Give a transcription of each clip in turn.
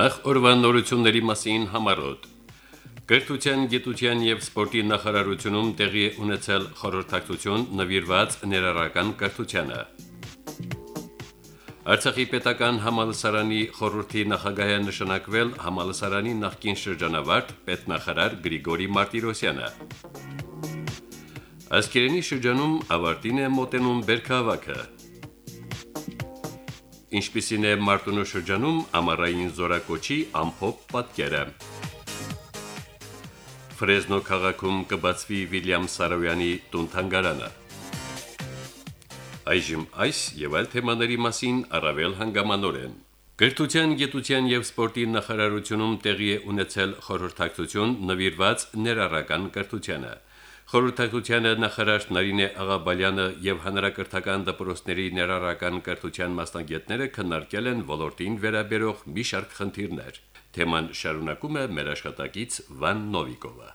Նախ օրվան նորությունների մասին համարոտ։ Կրթության, գիտության եւ սպորտի նախարարությունում տեղի ունեցել խորհրդակցություն նվիրված ներառական կրթությանը։ Արցախի պետական համալսարանի խորհրդի նախագահը նշանակվել համալսարանի նախկին շրջանավարտ պետնախարար Գրիգորի Մարտիրոսյանը։ Ասկերենի շրջանում ավարտին է մոտենում Բերքահավաքը։ Ինչպիսին է Մարտունու շրջանում ամառային զորակոչի ամփոփ պատկերը։ Ֆրեզնո քաղաքում կբացվի Վիլյամ Սարոյանի տուն-թանգարանը։ Այժմ այս եւ այլ թեմաների մասին առավել հանգամանորեն։ Գրթության, գիտության եւ սպորտի նախարարությունում տեղի է ունեցել խորհրդակցություն նվիրված ներառական կրթությանը։ Խորհրդակցությանը նախարար Նարինե Աղաբալյանը եւ հանրակրթական դպրոցների ներառական կրթության մասնագետները քննարկել են ոլորտին վերաբերող մի շարք խնդիրներ։ Թեման շարունակում է մեր աշխատակից Վան Նովիկովը։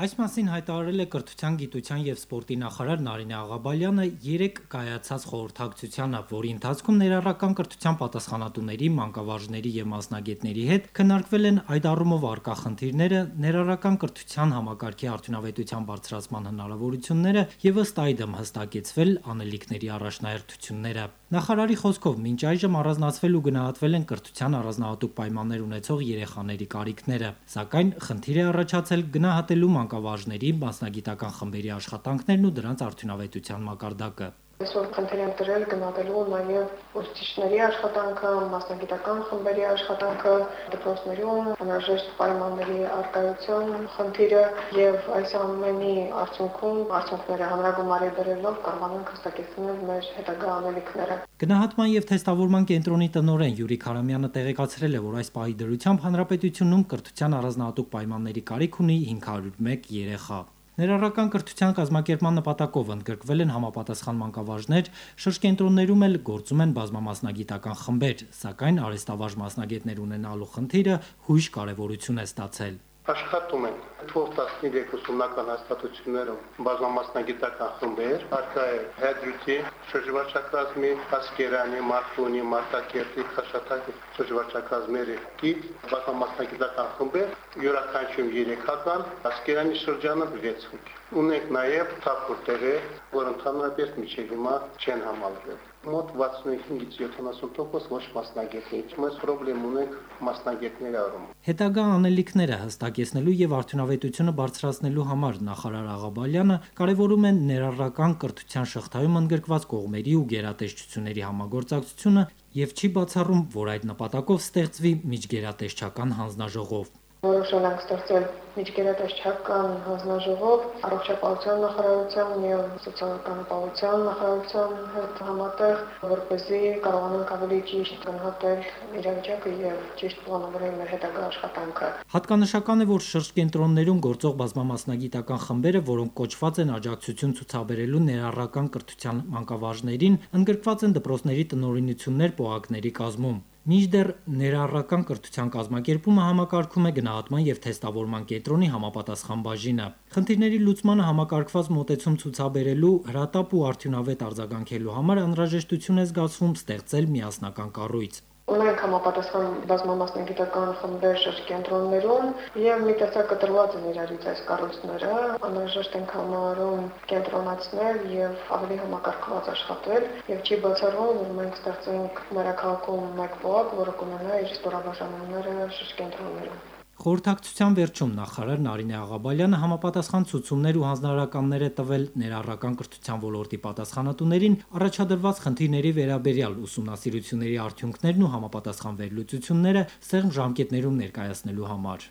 Այս մասին հայտարարել է Կրթության, գիտության եւ սպորտի նախարար Նարինե Աղաբալյանը 3 կայացած խորհրդակցությանը, որի ընթացքում ներառական կրթության պատասխանատուների, մանկավարժների եւ մասնագետների հետ քննարկվել են այդ առումով արկա խնդիրները, ներառական կրթության համակարգի արդյունավետության բարձրացման հնարավորությունները եւ ըստ այդմ հստակեցվել անելիքների առաջնահերթությունները։ Նախարարի խոսքով մինչ այժմ առանձնացվել ու գնահատվել են կրթության առանձնահատուկ պայմաններ ունեցող երեխաների կարիքները, սակայն խնդիր է առաջացել գնահատելու մանկավարժների, մասնագիտական խմբերի աշխատանքներն ու դրանց արդյունավետության մակարդակը։ Այսօր խնդիր եմ դրել գնահատելու նաև ուսուցիչների աշխատանքը, մասնագիտական խմբերի աշխատանքը, դպրոցներում անհրաժեշտ պայմանների արկայություն խնդիրը եւ այս ամենի արդյունքում արդյունքները հանրագումարի դրելով կարողանանք հստակեցնել մեր հետագա անելիքները։ Գնահատման եւ թեստավորման կենտրոնի տնօրեն Յուրի Խարամյանը տեղեկացրել է, որ այս պահի դրությամբ հանրապետությունում կրթության առանձնահատուկ պայմանների կարիք ունի 501 երեխա։ Ներառական կրթության կազմակերպման նպատակով ընդգրկվել են համապատասխան մանկավարժներ, շրջկենտրոններում էլ գործում են բազմամասնագիտական խմբեր, սակայն արեստավարժ մասնագետներ ունենալու խնդիրը հույժ կարևորություն է ստացել աշխատում են թող 13 ուսումնական հաստատություններում բազմամասնագիտական խմբեր, արկա է Հադրութի շրջվարչակազմի, Ասկերանի, Մարտունի, Մարտակերտի, Խաշաթակի շրջվարչակազմերի կիտ բազմամասնագիտական խմբեր, յուրաքանչյուրում 3 հական, Ասկերանի շրջանը 6 հոգի։ Ունենք նաև թափուր տեղեր, որ ընդհանրապես միջև հիմա չեն համալրվել մոտ 65-ից 70% ոչ մասնագետներ։ Մենք խնդրեմ ունենք մասնագետների առումով։ Հետագա անելիքները հստակեցնելու եւ արդյունավետությունը բարձրացնելու համար նախարար Աղաբալյանը կարևորում են ներառական կրթության շղթայում ընդգրկված կողմերի ու գերատեսչությունների համագործակցությունը եւ չի բացառում, որ այդ նպատակով ստեղծվի միջգերատեսչական հանձնաժողով որոշել ենք ստեղծել միջգերատեսչական հանձնաժողով առողջապահության նախարարության եւ սոցիալական ապահովության նախարարության հետ համատեղ, որպեսզի կարողանանք ավելի ճիշտ գնահատել իրավիճակը եւ ճիշտ պլանավորել մեր հետագա աշխատանքը։ Հատկանշական է, որ շրջկենտրոններում գործող բազմամասնագիտական խմբերը, որոնք կոչված են աջակցություն ցուցաբերելու ներառական կրթության մանկավարժներին, ընդգրկված են դպրոցների տնօրինություններ ՊՕԱԿ-ների կազմում։ Մինչդեռ ներառական կրթության կազմակերպումը համակարգում է գնահատման եւ թեստավորման կենտրոնի համապատասխան բաժինը։ Խնդիրների լուծմանը համակարգված մոտեցում ցուցաբերելու հրատապ ու արդյունավետ արձագանքելու համար անհրաժեշտություն է զգացվում ստեղծել միասնական կառույց ունենք համապատասխան բազմամասնագիտական խմբեր շրջկենտրոններում եւ մի տեսակ կտրված են իրարից այս կառույցները անհրաժեշտ ենք համարում կենտրոնացնել եւ ավելի համակարգված աշխատել եւ չի բացառվում որ մենք ստեղծենք մայրաքաղաքում մեկ բլոկ, որը կունենա իր ստորաբաժանումները շրջկենտրոններում Խորհրդակցության վերջում նախարար Նարինե Աղաբալյանը համապատասխան ցուցումներ ու հանձնարարականներ է տվել ներառական կրթության ոլորտի պատասխանատուներին առաջադրված խնդիրների վերաբերյալ ուսումնասիրությունների արդյունքներն ու համապատասխան վերլուծությունները սեղմ ժամկետներում ներկայացնելու համար։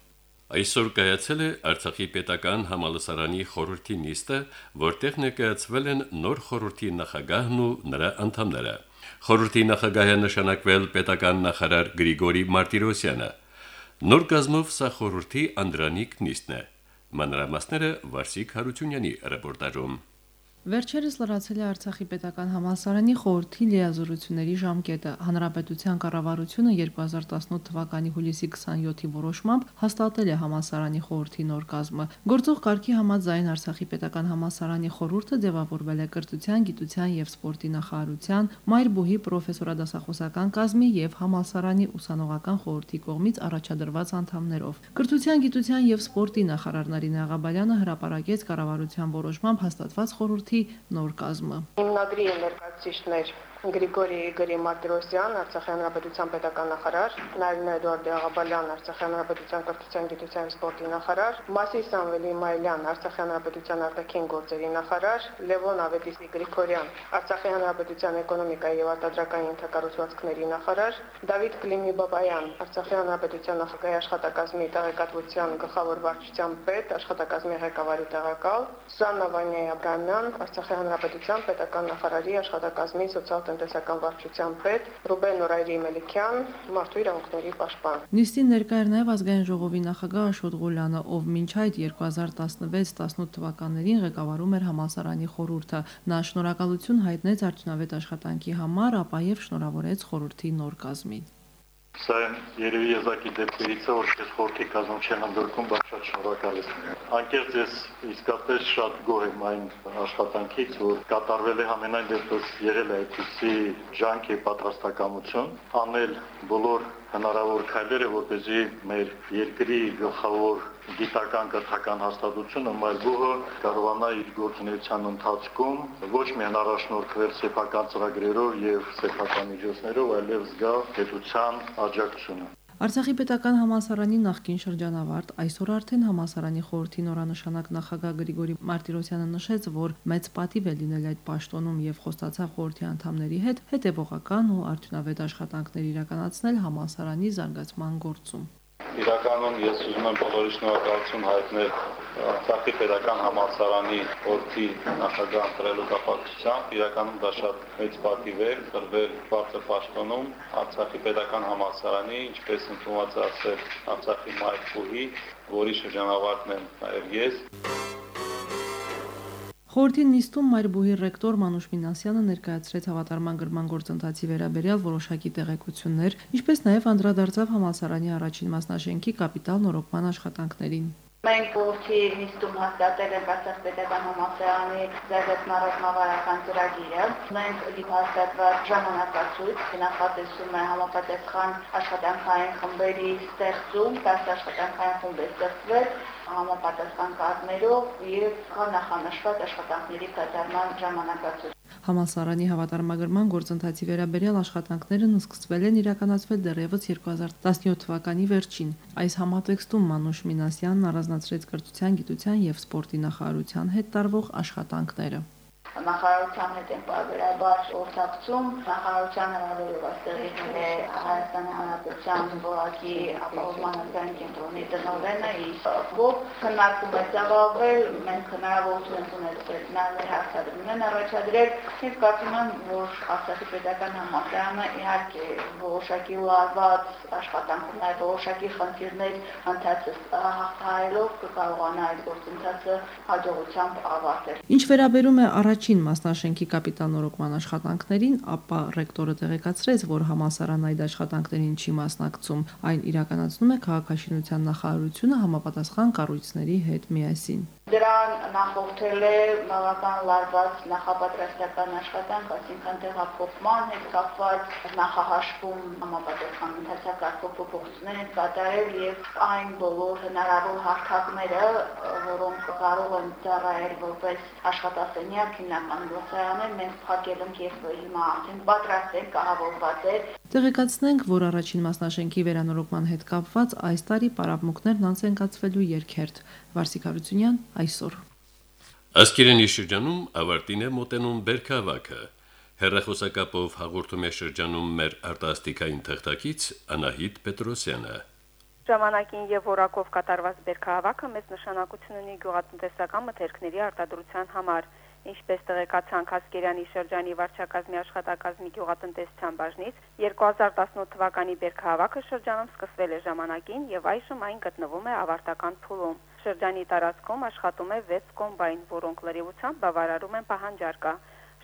Այսօր կայացել է Արցախի պետական համալսարանի խորհրդի նիստը, որտեղ ներկայացվել են նոր խորհրդի նախագահն ու նրա անդամները։ Խորհրդի նախագահը նշանակվել պետական նախարար Գրիգորի Մարտիրոսյանը։ Նոր գազմով սա խորհրդի Անդրանիկ նիստն է։ Մանրամասները Վարսիկ Հարությունյանի ռեպորտաժում։ Վերջերս լրացել է Արցախի պետական համալսարանի խորհրդի լիազորությունների ժամկետը։ Հանրապետության կառավարությունը 2018 թվականի հուլիսի 27-ի որոշմամբ հաստատել է համալսարանի խորհրդի նոր կազմը։ Գործող կարգի համաձայն Արցախի պետական համալսարանի խորհուրդը ձևավորվել է կրթության, գիտության եւ սպորտի նախարարության, Մայրբուհի պրոֆեսորադասախոսական կազմի եւ համալսարանի ուսանողական խորհրդի կողմից առաջադրված անդամներով։ Կրթության, գիտության եւ սպորտի նախարար Նարինե Աղաբալյանը հրապարակեց կառավարության որոշմամբ հաստատված խորհրդի խորհրդի նոր կազմը։ Հիմնադրի ներկայացուցիչներ Գրիգորի Իգորի Մարտիրոսյան, Արցախի հանրապետության պետական նախարար, Նարինե Էդուարդ Աղաբալյան, Արցախի հանրապետության կրթության, գիտության եւ սպորտի նախարար, Մասի Սամվելի Մայլյան, Արցախի հանրապետության արտաքին գործերի նախարար, Լևոն Ավետիսի Գրիգորյան, Արցախի հանրապետության էկոնոմիկայի եւ արտադրական ենթակառուցվածքների նախարար, Դավիթ Կլիմի Բաբայան, Արցախի հանրապետության նախագահի աշխատակազմի տեղեկատվության գլխավոր վարչության պետ, աշխատակազմի ղեկավարի տեղակալ, Սաննա Վանյա Աբրամյան, Արցախի հանրապետության պետական նախարարի աշխատակազմի սոցիալ տնտեսական վարչության պետ Ռուբեն Նորայրի Մելիքյան, մարդու իրավունքների պաշտպան։ Նիստին ներկա էր նաև ազգային ժողովի նախագահ Աշոտ Ղուլյանը, ով մինչ այդ 2016-18 թվականներին ղեկավարում էր համասարանի խորհուրդը։ Նա շնորհակալություն հայտնեց արդյունավետ աշխատանքի համար, ապա եւ շնորհավորեց խորհրդի նոր կազմին։ Սա երևի եզակի դեպքերից է, որ ես խորհրդի կազմում չեմ ընդգրկում, բայց շատ շնորհակալ եմ։ Անկեղծ ես իսկապես շատ գոհ եմ այն աշխատանքից, որ կատարվել է ամենայն դեպս եղել է այդպիսի ջանք եւ պատրաստակամություն, անել բոլոր հնարավոր քայլերը, որպեսզի մեր երկրի գլխավոր գիտական կրթական հաստատությունը Մայրբուհը կարողանա իր գործունեության ընթացքում ոչ միայն առաջնորդվել սեփական ծրագրերով եւ սեփական միջոցներով, այլև զգա պետության աջակցությունը։ Արցախի պետական համալսարանի նախկին շրջանավարտ այսօր արդեն համալսարանի խորհրդի նորանշանակ նախագահ Գրիգորի Մարտիրոսյանը նշեց, որ մեծ պատիվ է լինել այդ պաշտոնում եւ խոստացավ խորհրդի անդամների հետ հետեւողական ու արդյունավետ աշխատանքներ իրականացնել համալսարանի զարգացման գործում։ Իրականում ես ուզում եմ բոլորի շնորհակալություն հայտնել Արցախի պետական համալսարանի օրդի նախագահ ընտրելու կապակցությամբ։ Իրականում դա շատ մեծ պատիվ է տրվել բարձր պաշտոնում Արցախի պետական համալսարանի, ինչպես ընդունված ասել Արցախի մայրփուհի, որի շրջանավարտն եմ նաև ես։ Խորհրդի նիստում Մայրբուհի ռեկտոր Մանուշ Մինասյանը ներկայացրեց հավատարման գրման գործընթացի վերաբերյալ որոշակի տեղեկություններ, ինչպես նաև անդրադարձավ համալսարանի առաջին մասնաշենքի կապիտալ նորոգման աշխատանքներին։ Մենք փոխի նիստում հաստատել ենք Արցախ պետական համալսարանի զարգացման ռազմավարական ծրագիրը։ Մենք հաստատված ժամանակացույց նախատեսում է համապատասխան աշխատանքային խմբերի ստեղծում, 10 աշխատանքային խումբ է ստեղծվել համապատասխան կազմերով եւ նախանշված աշխատանքների կատարման ժամանակացույց։ Համալսարանի հավատարմագրման գործընթացի վերաբերյալ աշխատանքներն սկսվել են իրականացվել դեռևս 2017 թվականի վերջին։ Այս համատեքստում Մանուշ Մինասյանն առանձնացրեց կրթության, գիտության եւ սպորտի նախարարության հետ տարվող աշխատանքները նախարարության հետ են բարբերաբար օրտակցում նախարարության հրավերով այստեղ եկել է Հայաստանի Հանրապետության բողոքի ապահովման ազգային կենտրոնի տնօրենը իսկ քննարկում է ծավալվել մենք հնարավորություն ենք ունեցել նայել հարցադրումներն առաջադրել եւ կարծում եմ որ Արցախի պետական համալսարանը իհարկե որոշակի լարված աշխատանքներ որոշակի խնդիրներ ընթացը հաղթահարելով կկարողանա այդ գործընթացը հաջողությամբ ավարտել Ինչ վերաբերում է առաջ առաջին մասնաշենքի կապիտանորոգման աշխատանքներին, ապա ռեկտորը տեղեկացրեց, որ համասարան այդ աշխատանքներին չի մասնակցում, այն իրականացնում է քաղաքաշինության նախարարությունը համապատասխան կառույցների հետ միասին։ Դրան նախորդել է բավական լարված նախապատրաստական աշխատանք, այսինքն տեղափոխման հետ կապված նախահաշվում համապատասխան ընթացակարգով փոփոխություններ են կատարել եւ այն բոլոր հնարավոր հարթակները, որոնք կարող են ծառայել որպես աշխատասենյակ հիմնական գործարաններ, մենք փակել ենք եւ հիմա արդեն պատրաստ ենք, կահավորված է Տեղեկացնենք, որ առաջին մասնաշենքի վերանորոգման հետ կապված այս տարի պարապմունքներն անց են կացվելու երկերտ։ Վարսիկ Հարությունյան այսօր։ Ըստ իրենի շրջանում ավարտին է մոտենում Բերքավակը։ Հերրախոսակապով հաղորդում է շրջանում մեր արտասթիկային թղթակից Անահիտ Պետրոսյանը։ Ժամանակին եւ որակով կատարված Բերքահավաքը մեծ նշանակություն ունի գյուղատնտեսական մթերքների արտադրության համար։ Ինչպես տեղեկացանք Հասկերյանի շրջանի վարչակազմի աշխատակազմի գյուղատնտեսության բաժնից, 2018 թվականի բերքահավաքը շրջանում սկսվել է ժամանակին եւ այժմ այն գտնվում է ավարտական փուլում։ Շրջանի տարածքում աշխատում է 6 կոմբայն, որոնք լրիվությամբ բավարարում են պահանջարկը։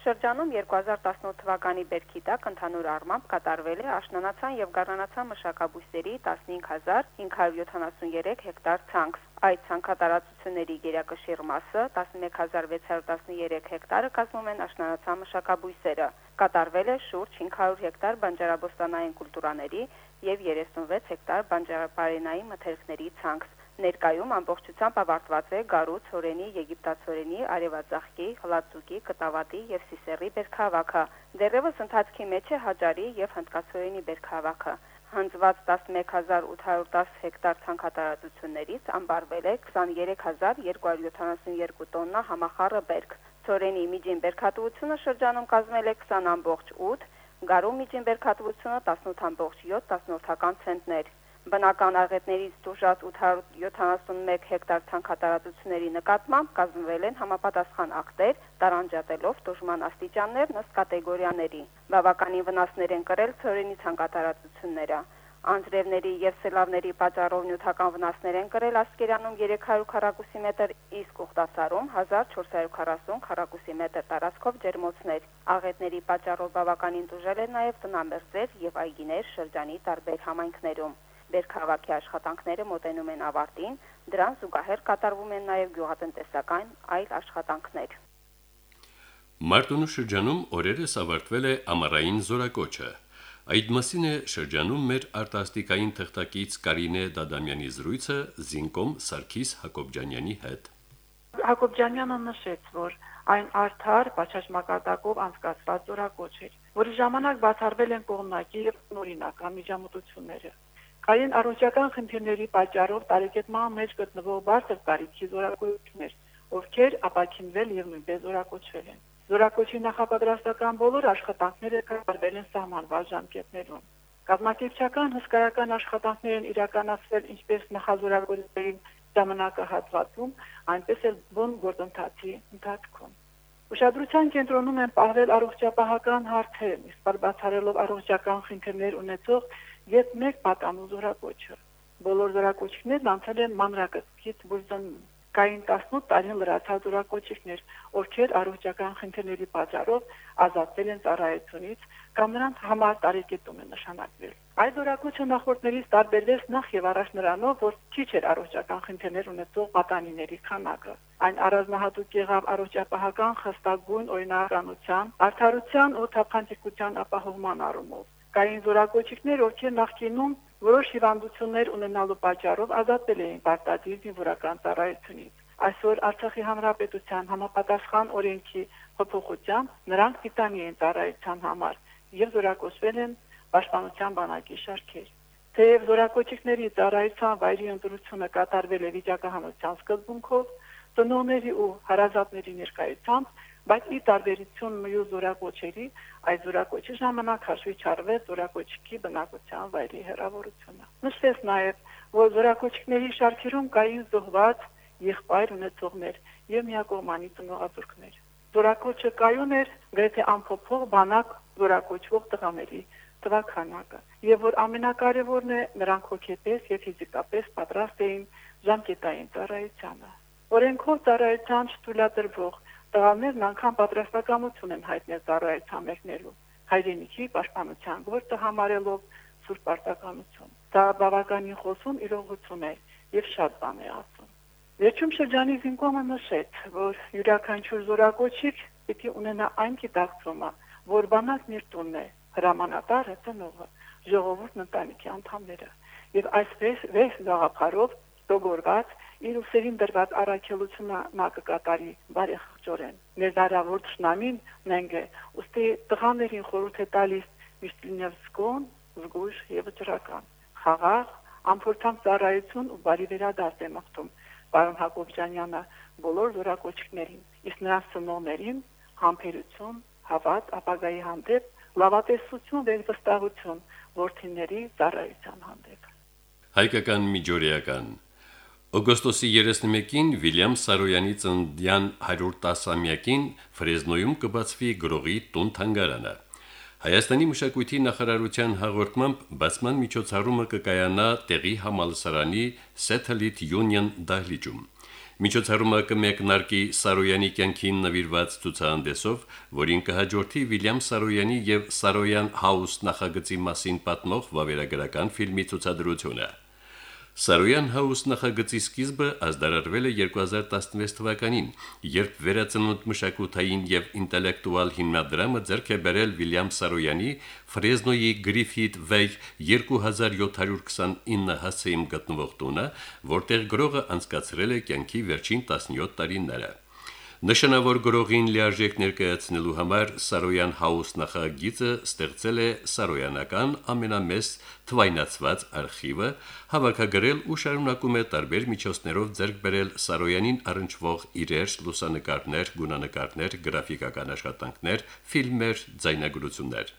Շրջանում 2018 թվականի բերքի տակ ընդհանուր առմամբ կատարվել է աշնանացան եւ գառնանացան մշակաբույսերի 15573 հեկտար ցանց։ Այդ ցանքատարածությունների գերակշիռ մասը 11613 հեկտարը կազմում են աշնանացան մշակաբույսերը։ Կատարվել է շուրջ 500 հեկտար բանջարաբոստանային կուլտուրաների եւ 36 հեկտար բանջարապարենային մթերքների ցանց։ Ներկայում ամբողջությամբ ավարտված է գարու, ցորենի, եգիպտացորենի, արևածաղկի, հլացուկի, կտավատի եւ սիսերի բերքահավաքը։ Դեռևս ընթացքի մեջ է հաջարի եւ հնդկացորենի բերքահավաքը։ Հանձված 11810 հեկտար ցանքատարածություններից ամբարվել է 23272 տոննա համախառը բերք։ Ցորենի միջին բերքատվությունը շրջանում կազմել է 20.8, գարու միջին բերքատվությունը 18.7 ցենտներ։ Բնական աղետներից դուժած 871 հեկտար ցանքատարածությունների նկատմամբ կազմվել են համապատասխան ակտեր, տարանջատելով դժման աստիճաններն ըստ կատեգորիաների։ Բավականին վնասներ են կրել ծորենի ցանկատարածությունները։ Անձրևների եւ սելավների պատճառով նյութական վնասներ են կրել Ասկերանում 300 քառակուսի մետր, իսկ Ուխտասարում 1440 քառակուսի մետր տարածքով ջերմոցներ։ Աղետների պատճառով բավականին դժվել են նաեւ տնամերձեր եւ այգիներ շրջանի տարբեր համայնքներում։ Բերքահավաքի աշխատանքները մոտենում են ավարտին, դրան զուգահեռ կատարվում են նաև գյուղատնտեսական այլ աշխատանքներ։ Մարտունու շրջանում օրերս ավարտվել է ամառային զորակոչը։ Այդ մասին է շրջանում մեր արտասթիկային թղթակից Կարինե Դադամյանի զրույցը Զինկոմ Սարգիս Հակոբյանյանի հետ։ Հակոբյանյանը նշեց, որ այն արդար բաճաշմակատակով անցկացված զորակոչ էր, որի ժամանակ բացառվել են կողմնակի եւ նորինական միջամտությունները։ Կային առողջական խնդիրների պատճառով տարեկետնման մեջ գտնվող բարձր տարիքի զորակոչներ, ովքեր ապակինվել եւ նույնպես զորակոչվել են։ Զորակոչի նախապատրաստական բոլոր աշխատանքները կատարվել են սահմանված ժամկետներում։ Կազմակերպչական հսկայական աշխատանքներ են իրականացվել ինչպես նախազորակոչներին ժամանակահատվածում, այնպես էլ բուն գործընթացի ընթացքում։ Ուշադրության կենտրոնում են պահվել առողջապահական հարցեր, իսկ բացառելով առողջական խնդիրներ ունեցող եւ մեկ պատանու զորակոչը։ Բոլոր զորակոչիկներն անցել են մանրակրկիտ բուժդանում։ Կային 18 տարին լրացած զորակոչիկներ, ովքեր առողջական խնդիրների պատճառով ազատվել են ծառայությունից կամ նրանց համար տարեկետում են նշանակվել։ Այս զորակոչը նախորդներից տարբերվեց նախ եւ առաջ նրանով, որ քիչ էր առողջական խնդիրներ ունեցող պատանիների քանակը։ Այն առանձնահատուկ եղավ առողջապահական խստագույն օրինականության, արդարության ու թափանցիկության ապահովման առումով կային զորակոչիկներ, ովքեր նախկինում որոշ հիվանդություններ ունենալու պատճառով ազատվել էին պարտադիր զինվորական ծառայությունից։ Այսօր Արցախի Հանրապետության համապատասխան օրենքի փոփոխությամբ նրանք տիտանի են ծառայության համար եւ զորակոչվել են պաշտպանության բանակի շարքեր։ Թեև զորակոչիկների ծառայության վայրի ընտրությունը կատարվել է վիճակահանության սկզբունքով, ծնողների ու հարազատների ներկայությամբ բայց ի տարբերություն մյուս զորակոչերի այս զորակոչի ժամանակ հաշվի չառվեց զորակոչքի բնակության վայրի հեռավորությունը նշվեց նաև որ զորակոչքների շարքերում կային զոհված եղբայր ունեցողներ եւ միակողմանի ծնողազուրկներ զորակոչը կայուն էր գրեթե ամփոփող բանակ զորակոչվող տղաների տվականակը եւ որ ամենակարևորն է նրանք հոգեպես եւ ֆիզիկապես պատրաստ էին ժամկետային ծառայությանը օրենքով ծառայության չթույլատրվող տղաներն անգամ պատրաստակամություն են հայտնել ծառայության մեկնելու հայրենիքի պաշտպանության գործը համարելով սուրբ պարտականություն։ Դա բավականին խոսուն իրողություն է եւ շատ բան է ասում։ Վերջում շրջանի զինկոմը նշեց, որ յուրաքանչյուր զորակոչիկ պիտի ունենա այն գիտակցումը, որ բանակ միրտունն է, հրամանատարը ծնողը, ժողովուրդն ընտանիքի անդամները։ Եվ այսպես վեց գաղափարով ստոգորված վիրուսերին դրված առաքելությունը նա կկատարի բարեխճորեն։ Ներդարավոր ճշնամին նենգ է, ուստի տղաներին խորհուրդ է տալիս միշտ լինել զգոն, զգույշ եւ ճրական։ Խաղաղ, ամփոփամ ծառայություն ու բարի վերադարձ է մաղթում պարոն Հակոբյանյանը բոլոր զորակոչիկներին, իսկ նրանց ծնողներին համբերություն, հավատ, ապագայի հանդեպ, լավատեսություն եւ վստահություն, ворթիների ծառայության հանդեպ։ Հայկական միջորեական Օգոստոսի 31-ին Վիլյամ Սարոյանի ծննդյան 110-ամյակին Ֆրեզնոյում կբացվի գրողի տուն թանգարանը։ Հայաստանի մշակույթի նախարարության հաղորդմամբ բացման միջոցառումը կկայանա տեղի համալսարանի Satellite Union դահլիճում։ Միջոցառումը կմեկնարկի Սարոյանի կյանքին նվիրված ցուցահանդեսով, որին կհաջորդի Վիլյամ Սարոյանի եւ Սարոյան House նախագծի մասին պատմող վավերագրական ֆիլմի ցուցադրությունը։ Սարոյան House նախագծի սկիզբը ազդարարվել է 2016 թվականին, երբ վերածնունդ մշակութային եւ ինտելեկտուալ հիմնադրամը ձեռք է բերել Վիլյամ Սարոյանի Ֆրեզնոյի Գրիֆիթ Վեյ 2729 հասցեում գտնվող տունը, որտեղ գրողը անցկացրել է կյանքի վերջին 17 տարիները։ Նշանավոր գրողին լիարժեք ներկայացնելու համար Սարոյան House նախագիծը ստեղծել է Սարոյանական ամենամեծ թվայնացված արխիվը, հավաքագրել ու շարունակում է տարբեր միջոցներով ձեռք բերել Սարոյանին առնչվող իրեր, լուսանկարներ, գունանկարներ, գրաֆիկական աշխատանքներ, ֆիլմեր, ձայնագրություններ։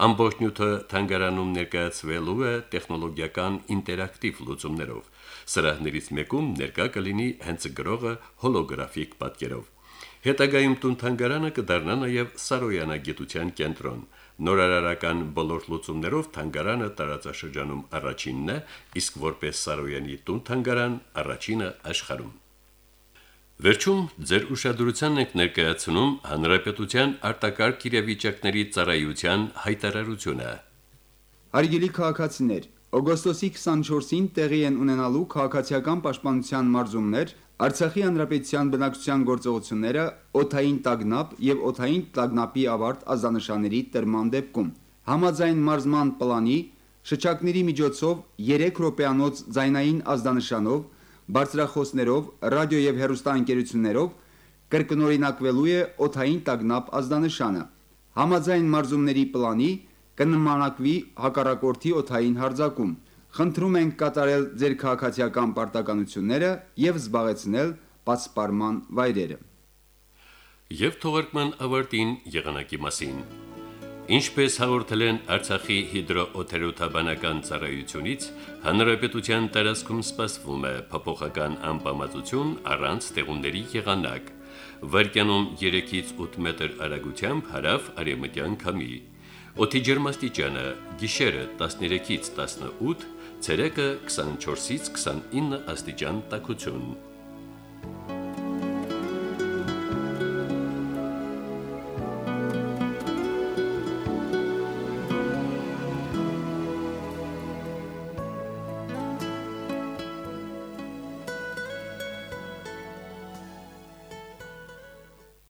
Ամբողջ նյութը թանգարանում ներկայացվելու է տեխնոլոգիական ինտերակտիվ լուծումներով։ Սրահներից մեկում ներկա կլինի հենց գրողը հոլոգրաֆիկ պատկերով։ Հետագայում տուն թանգարանը կդառնա նաև Սարոյանագիտության կենտրոն։ Նորարարական բոլոր լուծումներով թանգարանը տարածաշրջանում առաջինն է, իսկ որպես Սարոյանի տուն թանգարան առաջինը աշխարհում։ Վերջում ձեր ուշադրությանն եք ներկայացնում Հանրապետության արտակարգ իրավիճակների ծառայության հայտարարությունը։ Հարգելի քաղաքացիներ, օգոստոսի 24-ին տեղի են ունենալու քաղաքացիական պաշտպանության մարզումներ Արցախի հանրապետության բնակչության գործողությունները օթային տագնապ եւ օթային տագնապի ավարտ ազանշանների տրման դեպքում։ Համաձայն մարզման պլանի շչակների միջոցով 3 րոպեանոց ձայնային ազդանշանով, բարձրախոսներով, ռադիո եւ հեռուստաընկերություններով կրկնօրինակվելու է օթային տագնապ ազդանշանը։ Համաձայն մարզումների պլանի կնմանակվի հակառակորդի օթային հարձակում։ Խնդրում ենք կատարել ձեր քաղաքացիական պարտականությունները եւ զբաղեցնել պատսպարման վայրերը։ Եվ թողարկման ավարտին եղանակի մասին։ Ինչպես հաղորդել են Արցախի հիդրոօթերոթաբանական ծառայությունից, հանրապետության տարածքում սպասվում է փոփոխական անբավարարություն առանց ստեղունների եղանակ։ Վարկյանում 3-ից 8 մետր արագությամբ հարավ արևմտյան քամի։ Օդի ջերմաստիճանը՝ գիշերը 13-ից 18, ցերեկը 24-ից 29 աստիճան տաքություն։